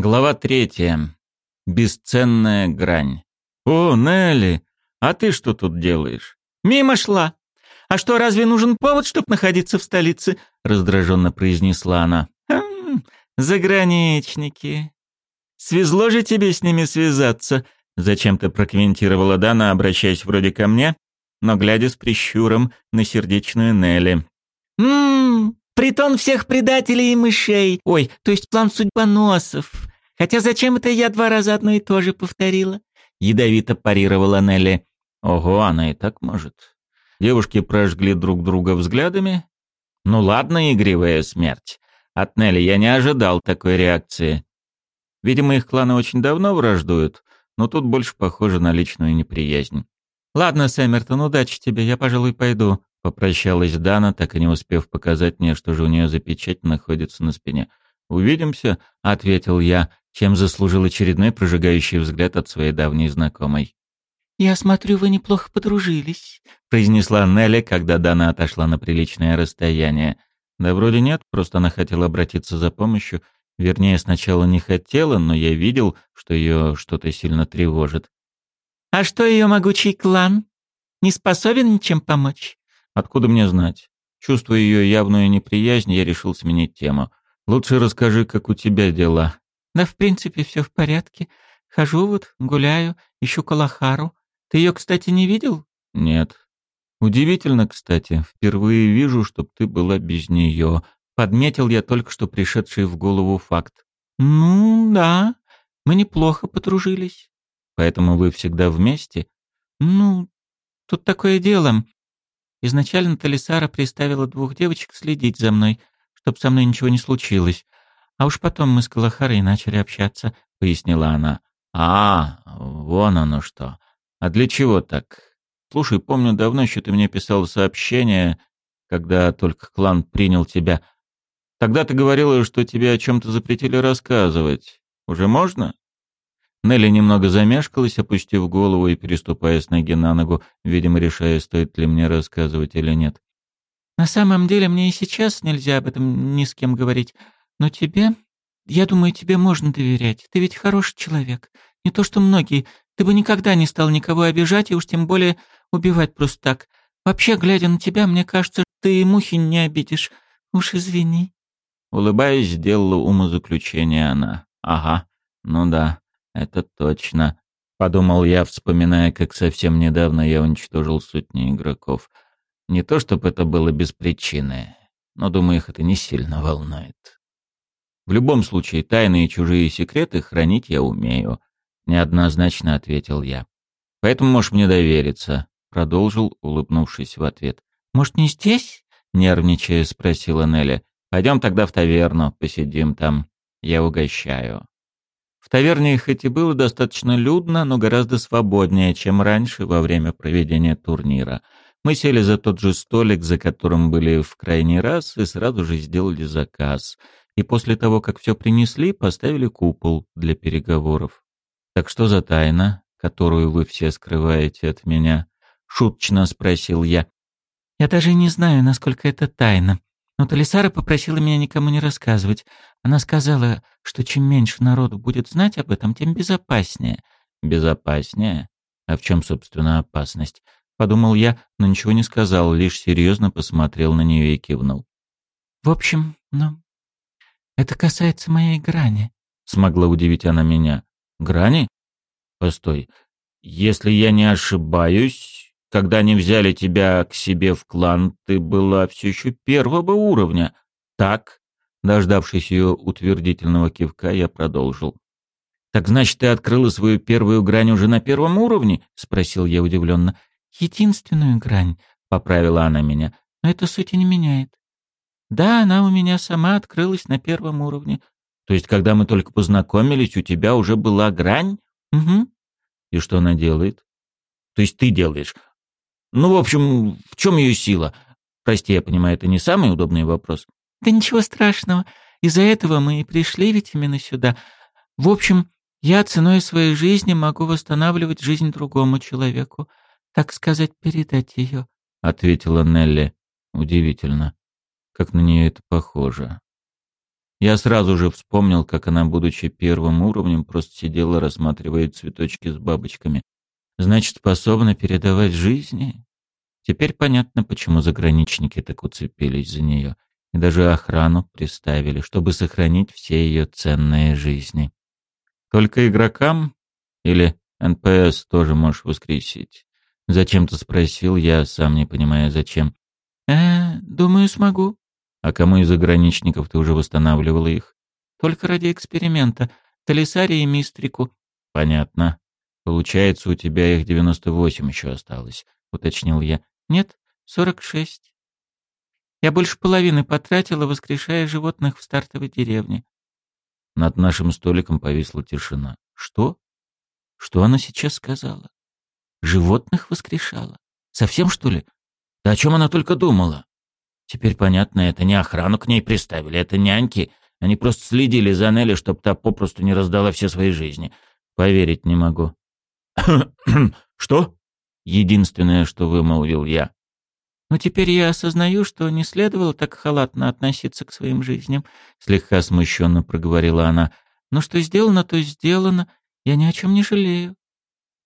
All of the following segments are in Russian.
Глава третья. Бесценная грань. «О, Нелли, а ты что тут делаешь?» «Мимо шла. А что, разве нужен повод, чтобы находиться в столице?» раздраженно произнесла она. «Хм, заграничники. Свезло же тебе с ними связаться», зачем-то прокомментировала Дана, обращаясь вроде ко мне, но глядя с прищуром на сердечную Нелли. «Ммм, притон всех предателей и мышей. Ой, то есть план судьбоносов. Хотя зачем это я два раза одно и то же повторила?» Ядовито парировала Нелли. «Ого, она и так может». Девушки прожгли друг друга взглядами. «Ну ладно, игривая смерть. От Нелли я не ожидал такой реакции. Видимо, их кланы очень давно враждуют, но тут больше похоже на личную неприязнь. «Ладно, Сэммертон, удачи тебе, я, пожалуй, пойду», — попрощалась Дана, так и не успев показать мне, что же у нее за печать находится на спине. «Увидимся», — ответил я, чем заслужил очередной прожигающий взгляд от своей давней знакомой. «Я смотрю, вы неплохо подружились», — произнесла Нелли, когда Дана отошла на приличное расстояние. Да вроде нет, просто она хотела обратиться за помощью. Вернее, сначала не хотела, но я видел, что ее что-то сильно тревожит. «А что ее могучий клан? Не способен ничем помочь?» «Откуда мне знать?» Чувствуя ее явную неприязнь, я решил сменить тему. «Лучше расскажи, как у тебя дела». «Да, в принципе, все в порядке. Хожу вот, гуляю, ищу Калахару. Ты ее, кстати, не видел?» «Нет». «Удивительно, кстати. Впервые вижу, чтоб ты была без нее». Подметил я только что пришедший в голову факт. «Ну, да. Мы неплохо подружились». Поэтому вы всегда вместе? Ну, тут такое дело. Изначально Талисара приставила двух девочек следить за мной, чтобы со мной ничего не случилось. А уж потом мы с Калахарой начали общаться, — пояснила она. «А, вон оно что. А для чего так? Слушай, помню, давно еще ты мне писал сообщение, когда только клан принял тебя. Тогда ты говорила, что тебе о чем-то запретили рассказывать. Уже можно?» Нелли немного замешкалась, опустив голову и переступая с ноги на ногу, видимо, решая, стоит ли мне рассказывать или нет. «На самом деле мне и сейчас нельзя об этом ни с кем говорить, но тебе... Я думаю, тебе можно доверять. Ты ведь хороший человек. Не то что многие. Ты бы никогда не стал никого обижать и уж тем более убивать просто так. Вообще, глядя на тебя, мне кажется, ты и мухи не обидишь. Уж извини». Улыбаясь, сделала умозаключение она. «Ага, ну да». Это точно, подумал я, вспоминая, как совсем недавно я уничтожил сотни игроков. Не то чтобы это было без причины, но думаю, их это не сильно волнует. В любом случае, тайные чужие секреты хранить я умею, неоднозначно ответил я. Поэтому можешь мне довериться, продолжил, улыбнувшись в ответ. Может, не здесь? нервничая спросила Нелли. Пойдем тогда в таверну, посидим там. Я угощаю. В таверне хоть и было достаточно людно, но гораздо свободнее, чем раньше во время проведения турнира. Мы сели за тот же столик, за которым были в крайний раз, и сразу же сделали заказ. И после того, как все принесли, поставили купол для переговоров. «Так что за тайна, которую вы все скрываете от меня?» — шуточно спросил я. «Я даже не знаю, насколько это тайна», но Талисара попросила меня никому не рассказывать. Она сказала, что чем меньше народу будет знать об этом, тем безопаснее. Безопаснее? А в чем, собственно, опасность? Подумал я, но ничего не сказал, лишь серьезно посмотрел на нее и кивнул. В общем, ну, это касается моей грани. Смогла удивить она меня. Грани? Постой. Если я не ошибаюсь, когда они взяли тебя к себе в клан, ты была все еще первого уровня. Так?» Дождавшись ее утвердительного кивка, я продолжил. «Так значит, ты открыла свою первую грань уже на первом уровне?» — спросил я удивленно. «Единственную грань», — поправила она меня, — «но это сути не меняет. Да, она у меня сама открылась на первом уровне». «То есть, когда мы только познакомились, у тебя уже была грань?» «Угу». «И что она делает?» «То есть ты делаешь? Ну, в общем, в чем ее сила? Прости, я понимаю, это не самый удобный вопрос. Да ничего страшного. Из-за этого мы и пришли ведь именно сюда. В общем, я ценой своей жизни могу восстанавливать жизнь другому человеку. Так сказать, передать ее. Ответила Нелли. Удивительно. Как на нее это похоже. Я сразу же вспомнил, как она, будучи первым уровнем, просто сидела, рассматривая цветочки с бабочками. Значит, способна передавать жизни? Теперь понятно, почему заграничники так уцепились за нее. И даже охрану приставили, чтобы сохранить все ее ценные жизни. Только игрокам? Или НПС тоже можешь воскресить? Зачем-то спросил я, сам не понимая, зачем. «Э, думаю, смогу», а кому из ограничников ты уже восстанавливала их? Только ради эксперимента. Талисаре и Мистрику. Понятно. Получается, у тебя их 98 еще осталось, уточнил я. Нет, 46. Я больше половины потратила, воскрешая животных в стартовой деревне. Над нашим столиком повисла тишина. Что? Что она сейчас сказала? Животных воскрешала? Совсем, что ли? Да о чем она только думала? Теперь понятно, это не охрану к ней приставили, это няньки. Они просто следили за Нелли, чтобы та попросту не раздала все свои жизни. Поверить не могу. «Что?» — единственное, что вымолвил я. «Но теперь я осознаю, что не следовало так халатно относиться к своим жизням», — слегка смущенно проговорила она. «Но что сделано, то сделано. Я ни о чем не жалею».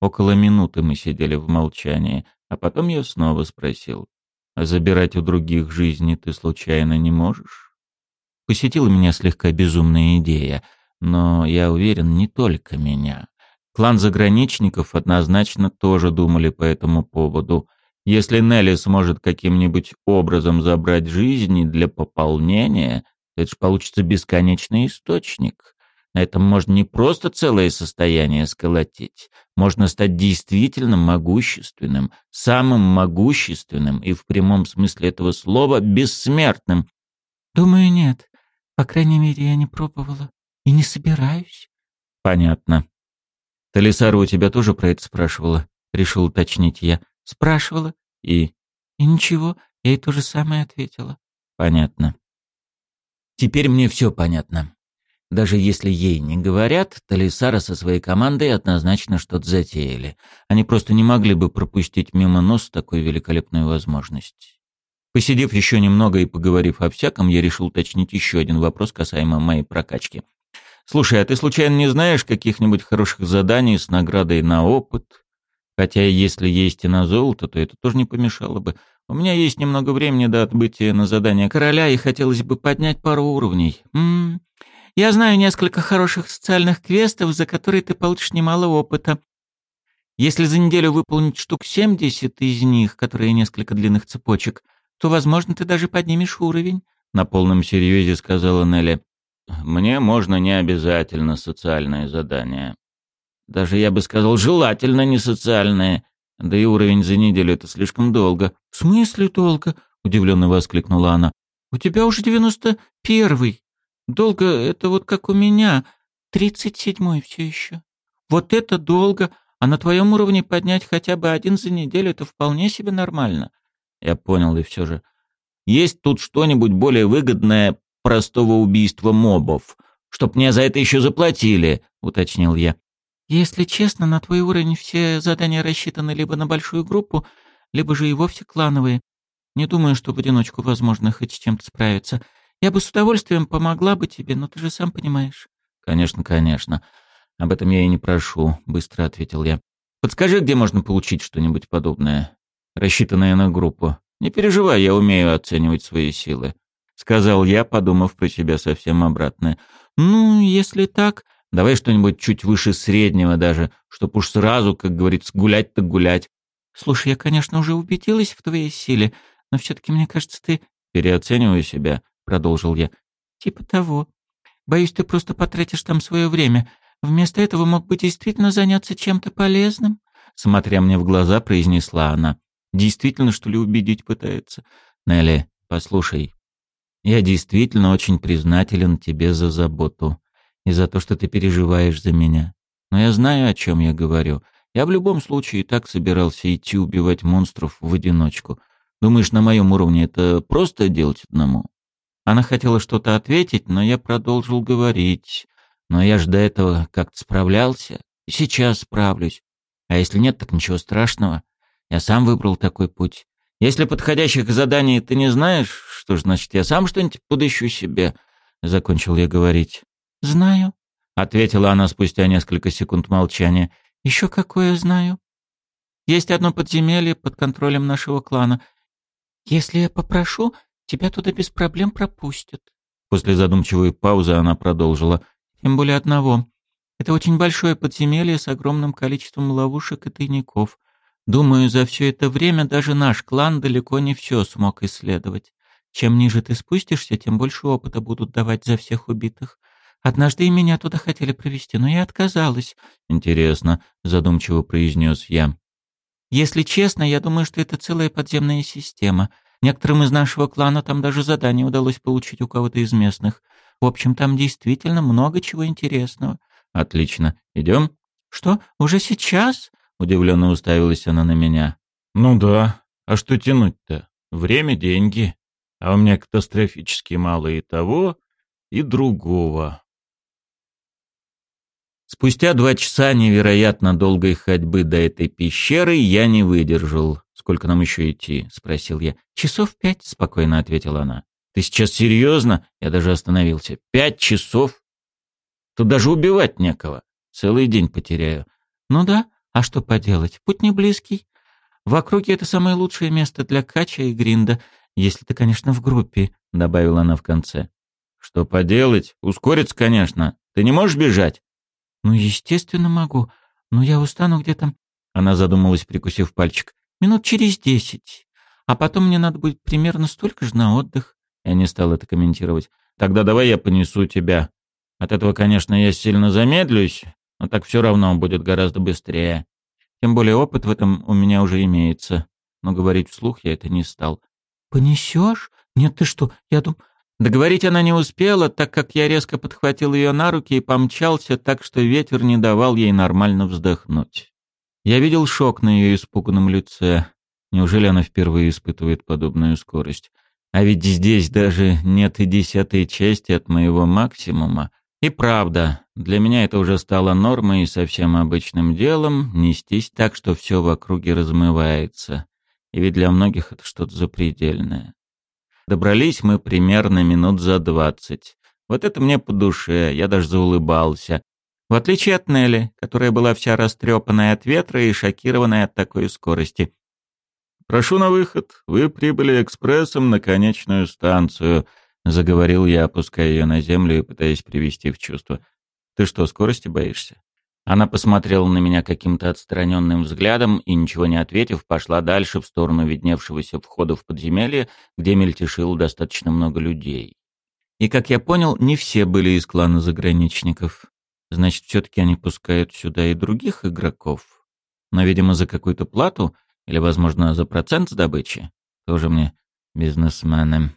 Около минуты мы сидели в молчании, а потом я снова спросил. А забирать у других жизни ты случайно не можешь? Посетила меня слегка безумная идея, но я уверен, не только меня. Клан заграничников однозначно тоже думали по этому поводу. Если Нелли сможет каким-нибудь образом забрать жизни для пополнения, это же получится бесконечный источник. На этом можно не просто целое состояние сколотить, можно стать действительно могущественным, самым могущественным и в прямом смысле этого слова бессмертным. Думаю, нет. По крайней мере, я не пробовала и не собираюсь. Понятно. Талисара у тебя тоже про это спрашивала? Решил уточнить я. Спрашивала. И? И ничего, я ей то же самое ответила. Понятно. Теперь мне все понятно. Даже если ей не говорят, Талисара со своей командой однозначно что-то затеяли. Они просто не могли бы пропустить мимо нос такую великолепную возможность. Посидев еще немного и поговорив о всяком, я решил уточнить еще один вопрос касаемо моей прокачки. «Слушай, а ты случайно не знаешь каких-нибудь хороших заданий с наградой на опыт? Хотя если есть и на золото, то это тоже не помешало бы. У меня есть немного времени до отбытия на задание короля, и хотелось бы поднять пару уровней. М -м, я знаю несколько хороших социальных квестов, за которые ты получишь немало опыта. Если за неделю выполнить штук 70 из них, которые несколько длинных цепочек, то, возможно, ты даже поднимешь уровень», — на полном серьезе сказала Нелли. «Мне можно не обязательно социальное задание. Даже, я бы сказал, желательно не социальное. Да и уровень за неделю — это слишком долго». «В смысле долго?» — удивленно воскликнула она. «У тебя уже девяносто первый». Долго — это вот как у меня, тридцать седьмой все еще. Вот это долго, а на твоем уровне поднять хотя бы один за неделю — это вполне себе нормально. Я понял, и все же. Есть тут что-нибудь более выгодное простого убийства мобов, чтоб мне за это еще заплатили, уточнил я. Если честно, на твой уровень все задания рассчитаны либо на большую группу, либо же и вовсе клановые. Не думаю, что в одиночку возможно хоть с чем-то справиться. Я бы с удовольствием помогла бы тебе, но ты же сам понимаешь. Конечно, конечно. Об этом я и не прошу, быстро ответил я. Подскажи, где можно получить что-нибудь подобное, рассчитанное на группу. Не переживай, я умею оценивать свои силы, сказал я, подумав про себя совсем обратное. Ну, если так, давай что-нибудь чуть выше среднего даже, чтоб уж сразу, как говорится, гулять так гулять. Слушай, я, конечно, уже убедилась в твоей силе, но все-таки мне кажется, ты переоцениваю себя. — продолжил я. «Типа того. Боюсь, ты просто потратишь там свое время. Вместо этого мог бы действительно заняться чем-то полезным», — смотря мне в глаза, произнесла она. «Действительно, что ли, убедить пытается?» «Нелли, послушай, я действительно очень признателен тебе за заботу и за то, что ты переживаешь за меня. Но я знаю, о чем я говорю. Я в любом случае и так собирался идти убивать монстров в одиночку. Думаешь, на моем уровне это просто делать одному? Она хотела что-то ответить, но я продолжил говорить. Но я же до этого как-то справлялся. И сейчас справлюсь. А если нет, так ничего страшного. Я сам выбрал такой путь. Если подходящих заданий ты не знаешь, что ж, значит, я сам что-нибудь подыщу себе. — закончил я говорить. «Знаю», — ответила она спустя несколько секунд молчания. «Еще какое знаю. Есть одно подземелье под контролем нашего клана. Если я попрошу, тебя туда без проблем пропустят». После задумчивой паузы она продолжила. «Тем более одного. Это очень большое подземелье с огромным количеством ловушек и тайников. Думаю, за все это время даже наш клан далеко не все смог исследовать. Чем ниже ты спустишься, тем больше опыта будут давать за всех убитых. Однажды и меня туда хотели провести, но я отказалась. Интересно, задумчиво произнес я. Если честно, я думаю, что это целая подземная система. Некоторым из нашего клана там даже задание удалось получить у кого-то из местных. В общем, там действительно много чего интересного. Отлично. Идем? Что, уже сейчас? Удивленно уставилась она на меня. Ну да. А что тянуть-то? Время — деньги. А у меня катастрофически мало и того, и другого. Спустя два часа невероятно долгой ходьбы до этой пещеры я не выдержал. «Сколько нам еще идти?» — спросил я. «Часов пять», — спокойно ответила она. «Ты сейчас серьезно?» Я даже остановился. «Пять часов? Тут даже убивать некого. Целый день потеряю». «Ну да, а что поделать? Путь не близкий. В округе это самое лучшее место для кача и гринда, если ты, конечно, в группе», — добавила она в конце. «Что поделать? Ускориться, конечно. Ты не можешь бежать?» «Ну, естественно, могу. Но я устану где-то...» Она задумалась, прикусив пальчик. «Минут через десять. А потом мне надо будет примерно столько же на отдых». Я не стал это комментировать. «Тогда давай я понесу тебя. От этого, конечно, я сильно замедлюсь, но так все равно будет гораздо быстрее. Тем более опыт в этом у меня уже имеется. Но говорить вслух я это не стал». «Понесешь? Нет, ты что? Я думаю...» Договорить она не успела, так как я резко подхватил ее на руки и помчался так, что ветер не давал ей нормально вздохнуть. Я видел шок на ее испуганном лице. Неужели она впервые испытывает подобную скорость? А ведь здесь даже нет и десятой части от моего максимума. И правда, для меня это уже стало нормой и совсем обычным делом нестись так, что все в округе размывается. И ведь для многих это что-то запредельное. Добрались мы примерно минут за двадцать. Вот это мне по душе, я даже заулыбался. В отличие от Нелли, которая была вся растрепанная от ветра и шокированная от такой скорости. «Прошу на выход. Вы прибыли экспрессом на конечную станцию», — заговорил я, опуская ее на землю и пытаясь привести в чувство. «Ты что, скорости боишься?» Она посмотрела на меня каким-то отстраненным взглядом и, ничего не ответив, пошла дальше в сторону видневшегося входа в подземелье, где мельтешило достаточно много людей. И, как я понял, не все были из клана заграничников. Значит, все-таки они пускают сюда и других игроков. Но, видимо, за какую-то плату или, возможно, за процент с добычи. Тоже мне бизнесмены.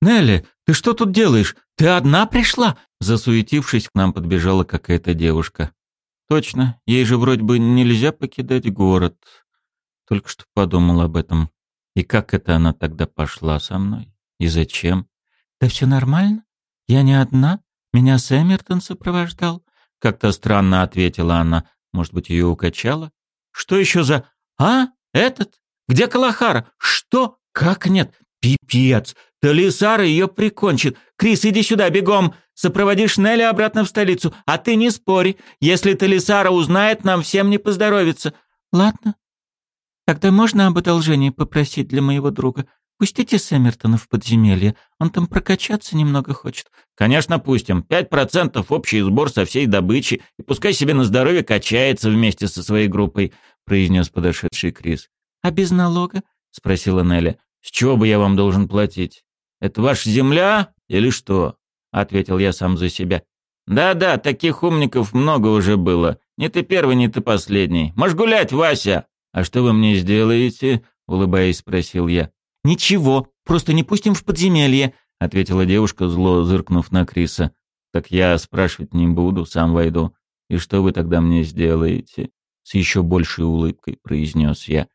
«Нелли, ты что тут делаешь? Ты одна пришла?» Засуетившись, к нам подбежала какая-то девушка. Точно, ей же вроде бы нельзя покидать город. Только что подумал об этом. И как это она тогда пошла со мной? И зачем? Да все нормально. Я не одна. Меня Сэммертон сопровождал. Как-то странно ответила она. Может быть, ее укачало? Что еще за... А? Этот? Где Калахара? Что? Как нет? Пипец! Талисара ее прикончит. Крис, иди сюда, бегом! Сопроводишь Нелли обратно в столицу, а ты не спори. Если Талисара узнает, нам всем не поздоровится. Ладно. Тогда можно об одолжении попросить для моего друга? Пустите Сэммертона в подземелье. Он там прокачаться немного хочет. Конечно, пустим. Пять процентов общий сбор со всей добычи. И пускай себе на здоровье качается вместе со своей группой, произнес подошедший Крис. А без налога? спросила Нелли. С чего бы я вам должен платить? Это ваша земля или что? ответил я сам за себя. Да-да, таких умников много уже было. Не ты первый, не ты последний. Можешь гулять, Вася. А что вы мне сделаете? улыбаясь, спросил я. Ничего, просто не пустим в подземелье, ответила девушка, зло зыркнув на Криса. Так я спрашивать не буду, сам войду. И что вы тогда мне сделаете? С еще большей улыбкой произнес я.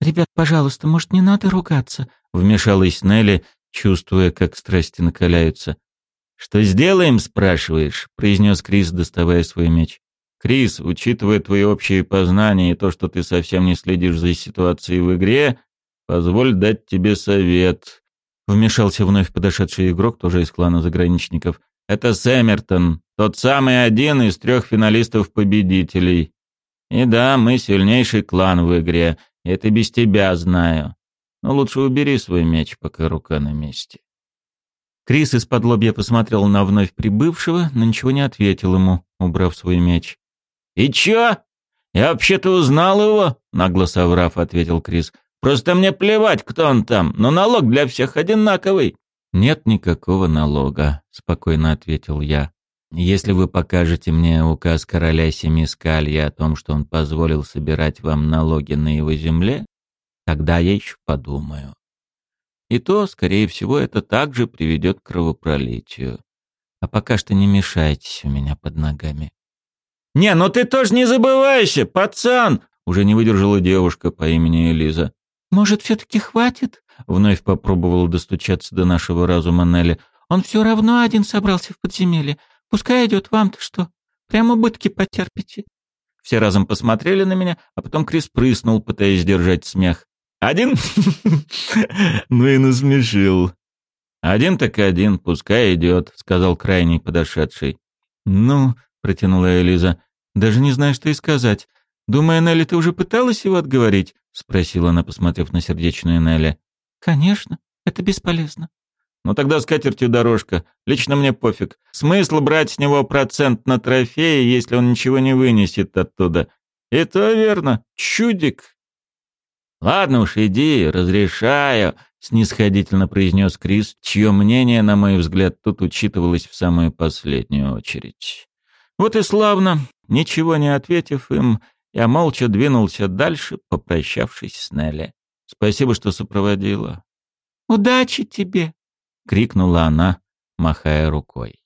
«Ребят, пожалуйста, может, не надо ругаться?» — вмешалась Нелли, чувствуя, как страсти накаляются. «Что сделаем, спрашиваешь?» — произнес Крис, доставая свой меч. «Крис, учитывая твои общие познания и то, что ты совсем не следишь за ситуацией в игре, позволь дать тебе совет. Вмешался вновь подошедший игрок, тоже из клана заграничников. «Это Сэмертон, тот самый один из трех финалистов-победителей. И да, мы сильнейший клан в игре, это без тебя знаю. Но лучше убери свой меч, пока рука на месте». Крис из-под лобья посмотрел на вновь прибывшего, но ничего не ответил ему, убрав свой меч. «И чё? Я вообще-то узнал его», — нагло соврав, ответил Крис. «Просто мне плевать, кто он там, но налог для всех одинаковый». «Нет никакого налога», — спокойно ответил я. «Если вы покажете мне указ короля Семискалья о том, что он позволил собирать вам налоги на его земле, тогда я еще подумаю. И то, скорее всего, это также приведет к кровопролитию. А пока что не мешайтесь у меня под ногами». «Не, ну ты тоже не забывайся, пацан!» Уже не выдержала девушка по имени Элиза. «Может, все-таки хватит?» Вновь попробовала достучаться до нашего разума Нелли. «Он все равно один собрался в подземелье. Пускай идет вам-то что? Прямо убытки потерпите». Все разом посмотрели на меня, а потом Крис прыснул, пытаясь сдержать смех. «Один? ну и насмешил». «Один так один, пускай идет», — сказал крайний подошедший. «Ну», — протянула Элиза, даже не знаю, что и сказать. Думаю, Нелли, ты уже пыталась его отговорить?» — спросила она, посмотрев на сердечную Нелли. «Конечно, это бесполезно». «Ну тогда с катертью дорожка. Лично мне пофиг. Смысл брать с него процент на трофеи, если он ничего не вынесет оттуда. И то верно. Чудик». «Ладно уж, иди, разрешаю», — снисходительно произнес Крис, чье мнение, на мой взгляд, тут учитывалось в самую последнюю очередь. Вот и славно. Ничего не ответив им, я молча двинулся дальше, попрощавшись с Нелли. Спасибо, что сопроводила. «Удачи тебе!» — крикнула она, махая рукой.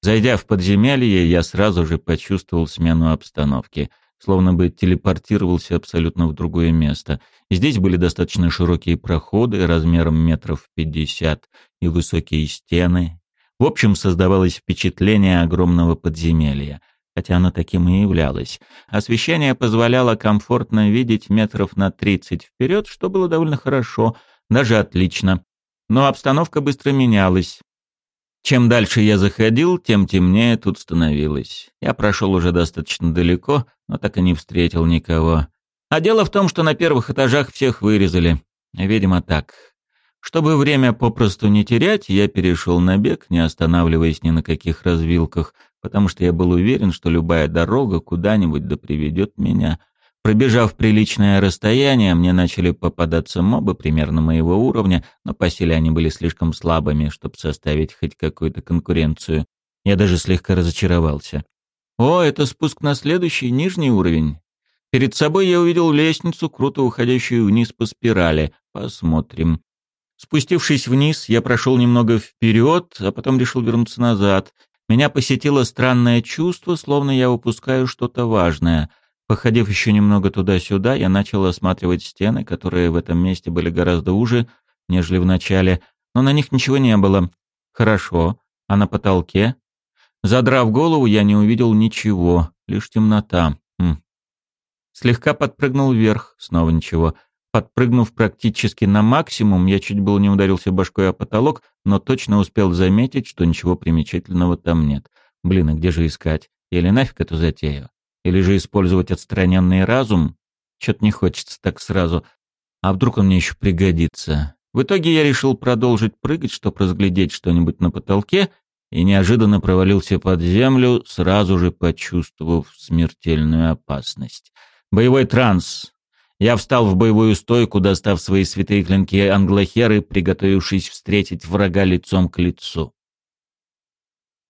Зайдя в подземелье, я сразу же почувствовал смену обстановки, словно бы телепортировался абсолютно в другое место. Здесь были достаточно широкие проходы размером метров пятьдесят и высокие стены, в общем, создавалось впечатление огромного подземелья, хотя оно таким и являлось. Освещение позволяло комфортно видеть метров на 30 вперед, что было довольно хорошо, даже отлично. Но обстановка быстро менялась. Чем дальше я заходил, тем темнее тут становилось. Я прошел уже достаточно далеко, но так и не встретил никого. А дело в том, что на первых этажах всех вырезали. Видимо, так. Чтобы время попросту не терять, я перешел на бег, не останавливаясь ни на каких развилках, потому что я был уверен, что любая дорога куда-нибудь да приведет меня. Пробежав приличное расстояние, мне начали попадаться мобы примерно моего уровня, но по силе они были слишком слабыми, чтобы составить хоть какую-то конкуренцию. Я даже слегка разочаровался. О, это спуск на следующий, нижний уровень. Перед собой я увидел лестницу, круто уходящую вниз по спирали. Посмотрим. Спустившись вниз, я прошел немного вперед, а потом решил вернуться назад. Меня посетило странное чувство, словно я упускаю что-то важное. Походив еще немного туда-сюда, я начал осматривать стены, которые в этом месте были гораздо уже, нежели в начале, но на них ничего не было. Хорошо. А на потолке? Задрав голову, я не увидел ничего, лишь темнота. Хм. Слегка подпрыгнул вверх, снова ничего. Подпрыгнув практически на максимум, я чуть было не ударился башкой о потолок, но точно успел заметить, что ничего примечательного там нет. Блин, а где же искать? Или нафиг эту затею? Или же использовать отстраненный разум? Чё-то не хочется так сразу. А вдруг он мне еще пригодится? В итоге я решил продолжить прыгать, чтобы разглядеть что-нибудь на потолке, и неожиданно провалился под землю, сразу же почувствовав смертельную опасность. Боевой транс. Я встал в боевую стойку, достав свои святые клинки англохеры, приготовившись встретить врага лицом к лицу.